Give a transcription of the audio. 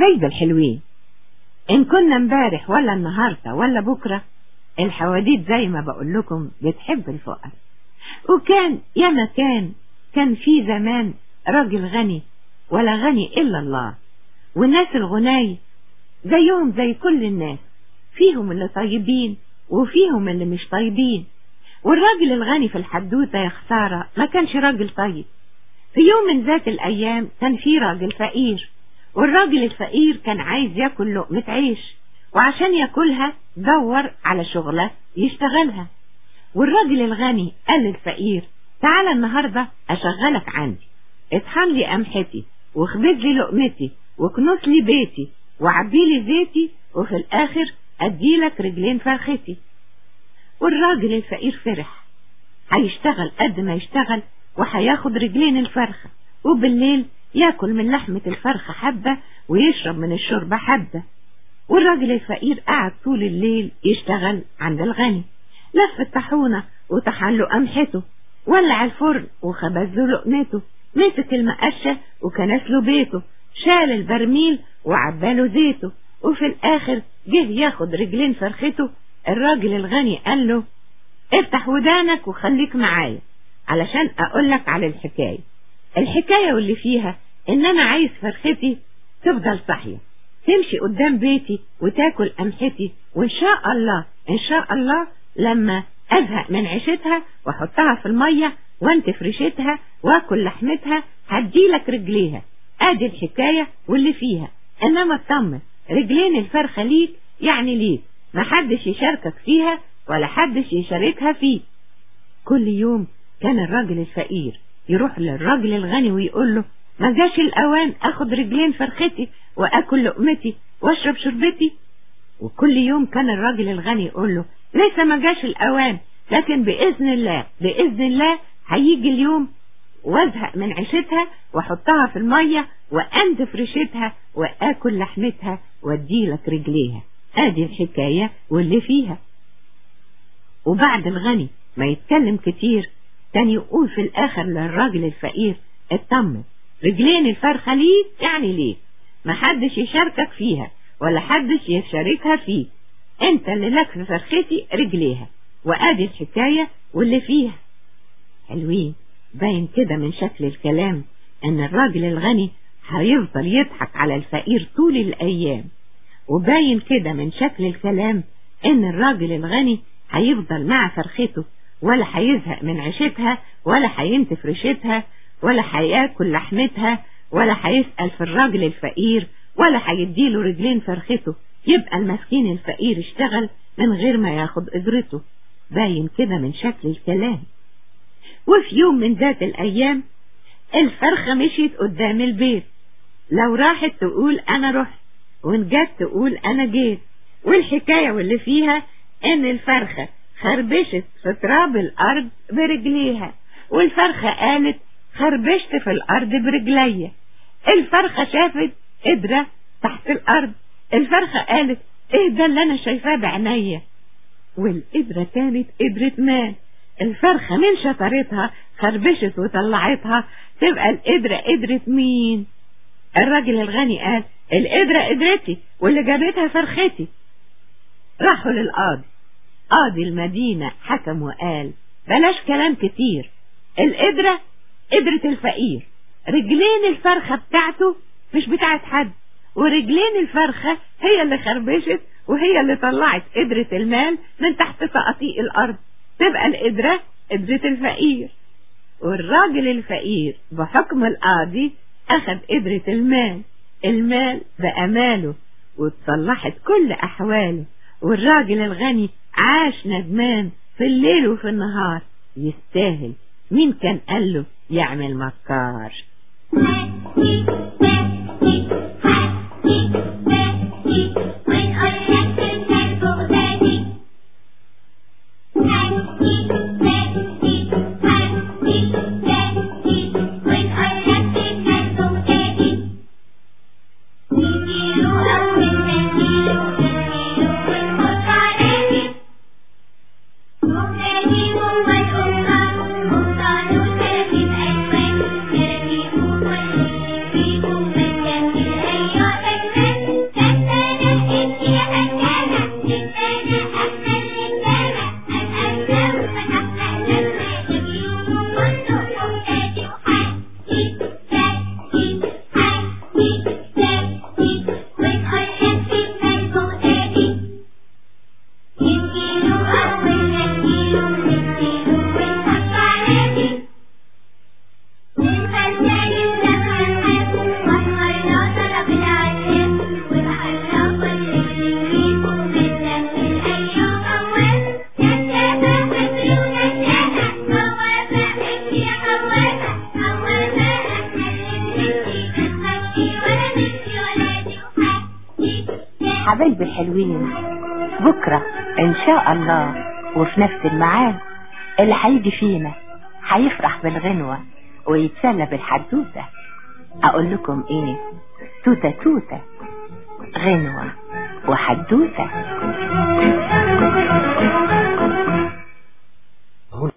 حبايب الحلوين. إن كنا امبارح ولا النهاردة ولا بكرة الحواديت زي ما بقول لكم بتحب الفقر وكان يا ما كان كان في زمان راجل غني ولا غني إلا الله. والناس الغناي زيهم زي كل الناس. فيهم اللي طيبين وفيهم اللي مش طيبين. والراجل الغني في الحدوتة يا خسارة ما كانش راجل طيب. في يوم من ذات الأيام كان في راجل فقير. والراجل الفقير كان عايز ياكل لقمة عيش وعشان ياكلها دور على شغلة يشتغلها. والراجل الغني قال للفقير تعالى النهاردة أشغلك عندي. اطحن لي قمحتي واخبز لي لقمتي وكنس لي بيتي وعبي لي زيتي وفي الآخر أديلك رجلين فرختي والراجل الفقير فرح. هيشتغل قد ما يشتغل وهياخد رجلين الفرخة وبالليل ياكل من لحمة الفرخة حبة ويشرب من الشوربة حبة. والراجل الفقير قعد طول الليل يشتغل عند الغني. لف الطاحونة وطحن له قمحته ولع الفرن وخبز له لقمته مسك المقشة وكنس له بيته شال البرميل وعباله زيته وفي الآخر جه ياخد رجلين فرخته. الراجل الغني قال له افتح ودانك وخليك معايا علشان أقولك على الحكاية. الحكاية واللي فيها إن أنا عايز فرختي تفضل صحية تمشي قدام بيتي وتاكل قمحتي وإن شاء الله إن شاء الله لما أزهق من عيشتها وأحطها في المية وانتف ريشتها وأكل لحمتها هديلك رجليها. أدي الحكاية واللي فيها. إنما اطمن رجلين الفرخة ليك يعني ليك. محدش يشاركك فيها ولا حدش يشاركها فيه كل يوم كان الراجل الفقير يروح للراجل الغني ويقول له ما جاش الأوان أخد رجلين فرختي وأكل لقمتي وأشرب شربتي. وكل يوم كان الراجل الغني يقول له لسه ما جاش الأوان لكن بإذن الله بإذن الله هيجي اليوم وازهق من عيشتها وأحطها في المية وأنزف ريشتها وآكل لحمتها وأديلك رجليها. ادي الحكاية واللي فيها. وبعد الغني ما يتكلم كتير. كان يقول في الآخر للراجل الفقير اطمن رجلين الفرخة ليك يعني ليك محدش يشاركك فيها ولا حدش يشاركها فيه انت اللي لك في فرختي رجليها وادي الحكاية واللي فيها. حلوين باين كده من شكل الكلام إن الراجل الغني هيفضل يضحك على الفقير طول الأيام. وباين كده من شكل الكلام إن الراجل الغني هيفضل مع فرخته ولا هيزهق من عيشتها ولا هينتف ريشتها ولا هياكل لحمتها ولا هيسأل في الراجل الفقير ولا هيديله رجلين فرخته يبقى المسكين الفقير اشتغل من غير ما ياخد إجرته. باين كده من شكل الكلام. وفي يوم من ذات الأيام الفرخة مشيت قدام البيت. لو راحت تقول أنا رحت وإن جت تقول أنا جيت. والحكاية واللي فيها إن الفرخة خربشت في تراب الأرض برجليها والفرخة قالت خربشت في الأرض برجليا. الفرخة شافت قدرة تحت الأرض الفرخة قالت إيه ده اللي أنا شايفاه بعينيا والقدرة كانت قدرة مال. الفرخة من شطرتها خربشت وطلعتها. تبقى القدرة قدرة مين؟ الراجل الغني قال القدرة قدرتي واللي جابتها فرختي. راحوا للقاضي. قاضي المدينة حكم وقال بلاش كلام كتير القدرة قدرة الفقير رجلين الفرخة بتاعته مش بتاعت حد ورجلين الفرخة هي اللي خربشت وهي اللي طلعت قدرة المال من تحت تقاطيق الأرض تبقى القدرة قدرة الفقير. والراجل الفقير بحكم القاضي أخذ قدرة المال المال بقى ماله واتصلحت كل أحواله والراجل الغني عاش ندمان في الليل وفي النهار. يستاهل. مين كان قال له يعمل مكار؟ حبايبي الحلوين. بكرة إن شاء الله وفي نفس الميعاد اللي هيجي فينا. هيفرح بالغنوة ويتسلى بالحدوتة. أقول لكم إيه؟ توتة توتة. غنوة وحدوتة.